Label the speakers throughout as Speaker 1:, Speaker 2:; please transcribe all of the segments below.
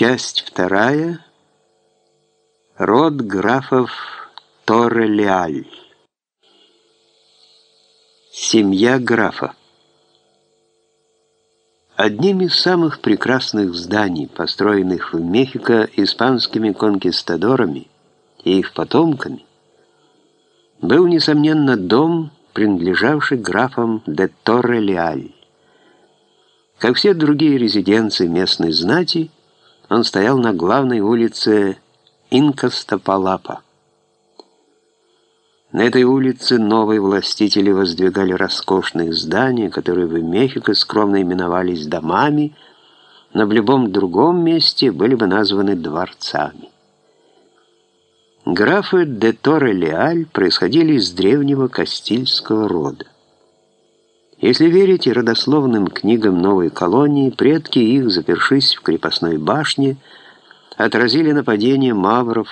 Speaker 1: Часть вторая. Род графов Торре-Леаль. Семья графа. Одним из самых прекрасных зданий, построенных в Мехико испанскими конкистадорами и их потомками, был, несомненно, дом, принадлежавший графам де Торре-Леаль. Как все другие резиденции местной знати, он стоял на главной улице Инкастапалапа. На этой улице новые властители воздвигали роскошные здания, которые в Мехико скромно именовались домами, но в любом другом месте были бы названы дворцами. Графы де Торре-Леаль происходили из древнего Кастильского рода. Если верить родословным книгам новой колонии, предки их, запершись в крепостной башне, отразили нападение мавров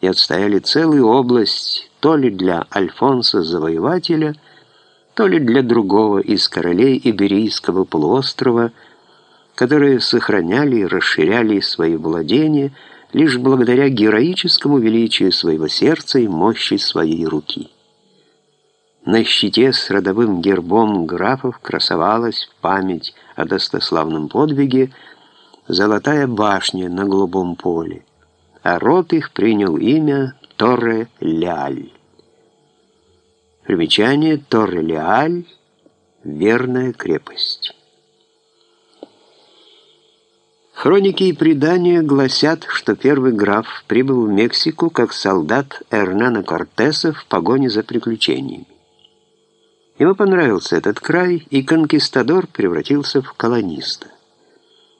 Speaker 1: и отстояли целую область то ли для Альфонса Завоевателя, то ли для другого из королей Иберийского полуострова, которые сохраняли и расширяли свои владения – лишь благодаря героическому величию своего сердца и мощи своей руки. На щите с родовым гербом графов красовалась память о достославном подвиге золотая башня на голубом поле, а род их принял имя Торре-Ляль. Примечание Торре-Ляль — верная крепость. Хроники и предания гласят, что первый граф прибыл в Мексику как солдат Эрнана Кортеса в погоне за приключениями. Ему понравился этот край, и конкистадор превратился в колониста.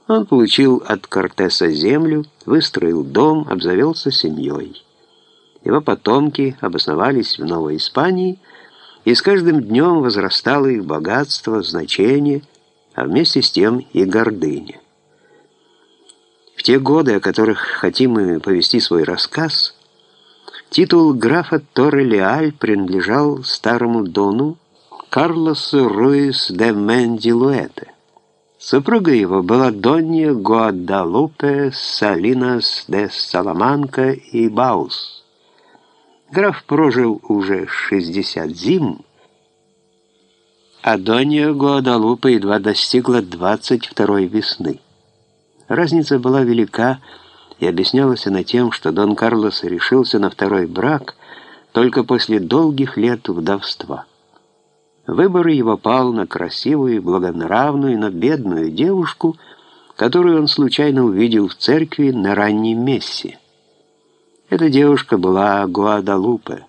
Speaker 1: Он получил от Кортеса землю, выстроил дом, обзавелся семьей. Его потомки обосновались в Новой Испании, и с каждым днем возрастало их богатство, значение, а вместе с тем и гордыня. В те годы, о которых хотим мы повести свой рассказ, титул графа Торре-Леаль принадлежал старому дону Карлосу Руис де Мендилуэте. Супруга его была Донья Гуадалупе Салинас де Саламанка и Баус. Граф прожил уже 60 зим, а Донья Гуадалупе едва достигла 22 весны. Разница была велика, и объяснялась она тем, что Дон Карлос решился на второй брак только после долгих лет вдовства. Выбор его пал на красивую, благонравную, но бедную девушку, которую он случайно увидел в церкви на ранней мессе. Эта девушка была Гуадалупе.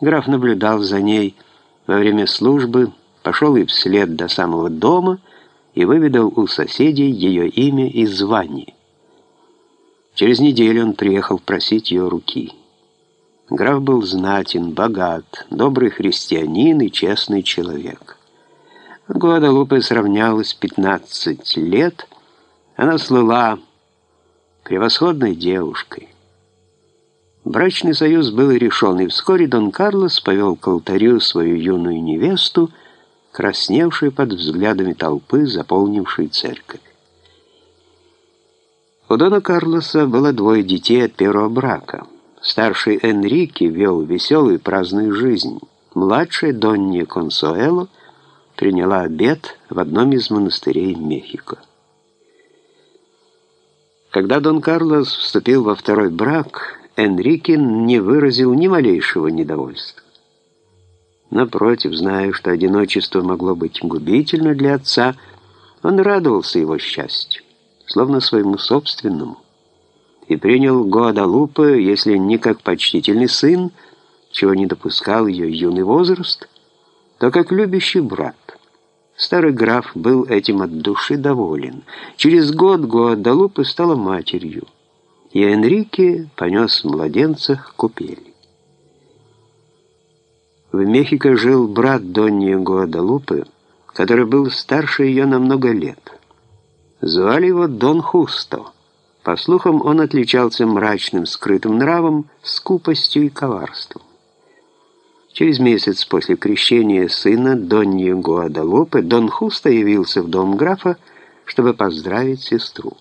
Speaker 1: Граф наблюдал за ней во время службы, пошел и вслед до самого дома и выведал у соседей ее имя и звание. Через неделю он приехал просить ее руки. Граф был знатен, богат, добрый христианин и честный человек. Гуадалупе сравнялась 15 лет, она слыла превосходной девушкой. Брачный союз был решен, и вскоре Дон Карлос повел к алтарю свою юную невесту, красневший под взглядами толпы, заполнившей церковь. У Дона Карлоса было двое детей от первого брака. Старший Энрике вел веселую праздную жизнь. Младшая Донья Консуэло приняла обед в одном из монастырей Мехико. Когда Дон Карлос вступил во второй брак, Энрике не выразил ни малейшего недовольства. Напротив, зная, что одиночество могло быть губительно для отца, он радовался его счастью, словно своему собственному, и принял Гуадалупе, если не как почтительный сын, чего не допускал ее юный возраст, то как любящий брат. Старый граф был этим от души доволен. Через год Гуадалупе стала матерью, и Энрике понес младенца к купели. В Мехико жил брат Донни Гуадалупы, который был старше ее на много лет. Звали его Дон Хусто. По слухам, он отличался мрачным, скрытым нравом, скупостью и коварством. Через месяц после крещения сына Донни Гуадалупы Дон Хусто явился в дом графа, чтобы поздравить сестру.